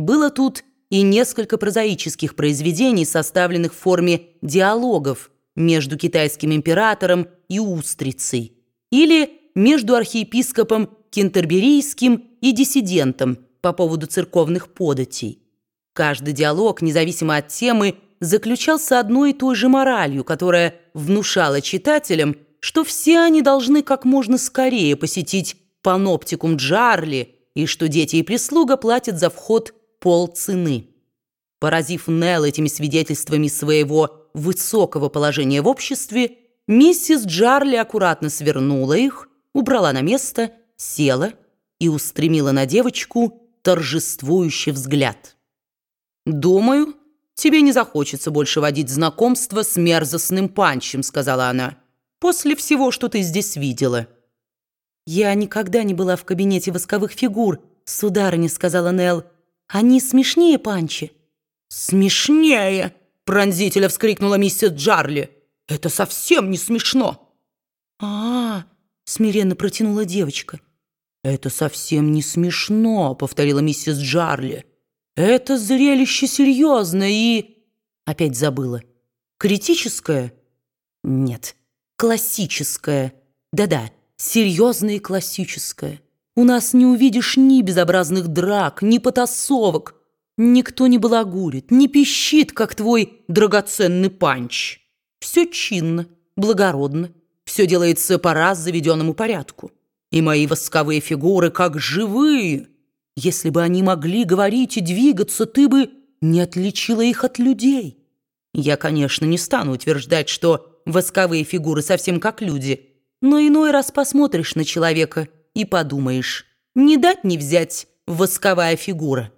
Было тут и несколько прозаических произведений, составленных в форме диалогов между китайским императором и устрицей, или между архиепископом Кентерберийским и диссидентом по поводу церковных податей. Каждый диалог, независимо от темы, заключался одной и той же моралью, которая внушала читателям, что все они должны как можно скорее посетить паноптикум Джарли и что дети и прислуга платят за вход полцены. Поразив Нелл этими свидетельствами своего высокого положения в обществе, миссис Джарли аккуратно свернула их, убрала на место, села и устремила на девочку торжествующий взгляд. «Думаю, тебе не захочется больше водить знакомство с мерзостным панчем», сказала она, «после всего, что ты здесь видела». «Я никогда не была в кабинете восковых фигур», сударыня, сказала Нелл. «Они смешнее панчи». «Смешнее!» – пронзительно вскрикнула миссис Джарли. «Это совсем не смешно!» «А-а-а!» – смиренно протянула девочка. «Это совсем не смешно», — повторила миссис Джарли. «Это зрелище серьезное и...» Опять забыла. «Критическое?» «Нет, классическое. Да-да, серьезное и классическое. У нас не увидишь ни безобразных драк, ни потасовок. Никто не балагурит, не пищит, как твой драгоценный панч. Все чинно, благородно, все делается по раз заведенному порядку. И мои восковые фигуры как живые. Если бы они могли говорить и двигаться, ты бы не отличила их от людей. Я, конечно, не стану утверждать, что восковые фигуры совсем как люди, но иной раз посмотришь на человека и подумаешь, не дать не взять восковая фигура.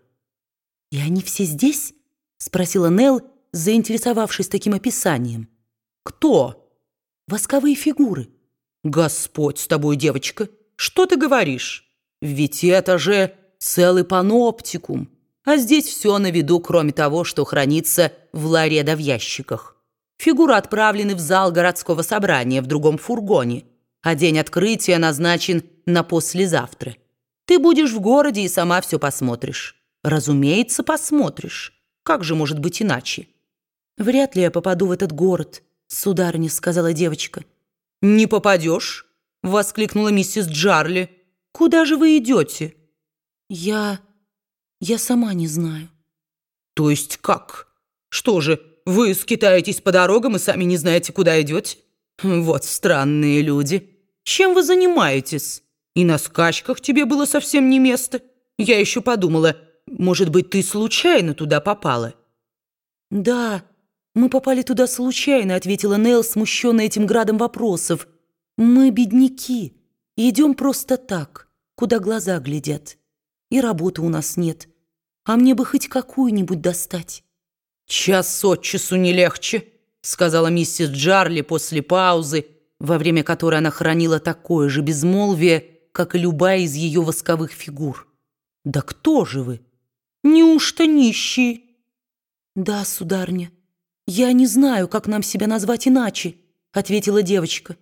«И они все здесь?» — спросила Нелл, заинтересовавшись таким описанием. «Кто?» «Восковые фигуры». «Господь с тобой, девочка, что ты говоришь? Ведь это же целый паноптикум, а здесь все на виду, кроме того, что хранится в ларе да в ящиках. Фигуры отправлены в зал городского собрания в другом фургоне, а день открытия назначен на послезавтра. Ты будешь в городе и сама все посмотришь». Разумеется, посмотришь. Как же может быть иначе? Вряд ли я попаду в этот город, сударыня, сказала девочка. Не попадешь? Воскликнула миссис Джарли. Куда же вы идете? Я... я сама не знаю. То есть как? Что же, вы скитаетесь по дорогам и сами не знаете, куда идете? Вот странные люди. Чем вы занимаетесь? И на скачках тебе было совсем не место. Я еще подумала, может быть, ты случайно туда попала?» «Да, мы попали туда случайно», — ответила Нелл, смущенная этим градом вопросов. «Мы бедняки, идем просто так, куда глаза глядят. И работы у нас нет, а мне бы хоть какую-нибудь достать». «Час от часу не легче», — сказала миссис Джарли после паузы, во время которой она хранила такое же безмолвие, как и любая из ее восковых фигур. «Да кто же вы?» Неужто нищие?» «Да, сударня, я не знаю, как нам себя назвать иначе», — ответила девочка.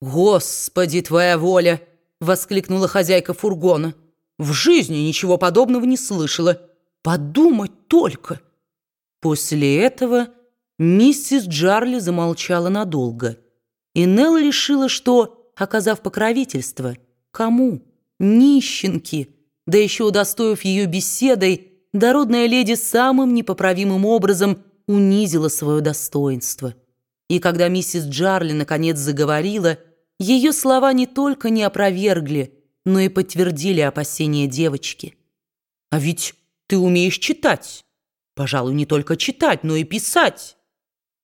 «Господи, твоя воля!» — воскликнула хозяйка фургона. «В жизни ничего подобного не слышала. Подумать только!» После этого миссис Джарли замолчала надолго, и Нелл решила, что, оказав покровительство, кому? Нищенке, да еще удостоив ее беседой, дородная леди самым непоправимым образом унизила свое достоинство. И когда миссис Джарли наконец заговорила, ее слова не только не опровергли, но и подтвердили опасения девочки. «А ведь ты умеешь читать. Пожалуй, не только читать, но и писать».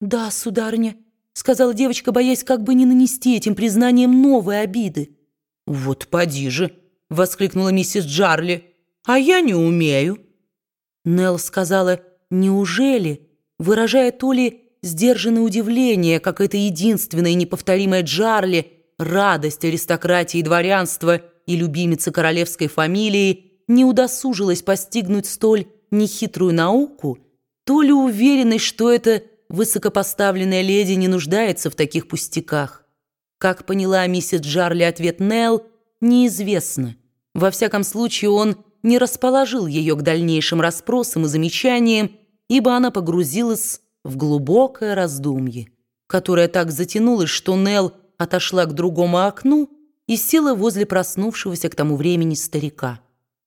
«Да, сударыня», — сказала девочка, боясь как бы не нанести этим признанием новой обиды. «Вот поди же», — воскликнула миссис Джарли, — «а я не умею». Нелл сказала «неужели?», выражая то ли сдержанное удивление, как это единственная неповторимая Джарли, радость аристократии и дворянства и любимица королевской фамилии не удосужилась постигнуть столь нехитрую науку, то ли уверенность, что эта высокопоставленная леди не нуждается в таких пустяках. Как поняла миссис Джарли ответ Нелл, неизвестно. Во всяком случае, он не расположил ее к дальнейшим расспросам и замечаниям, ибо она погрузилась в глубокое раздумье, которое так затянулось, что Нелл отошла к другому окну и села возле проснувшегося к тому времени старика.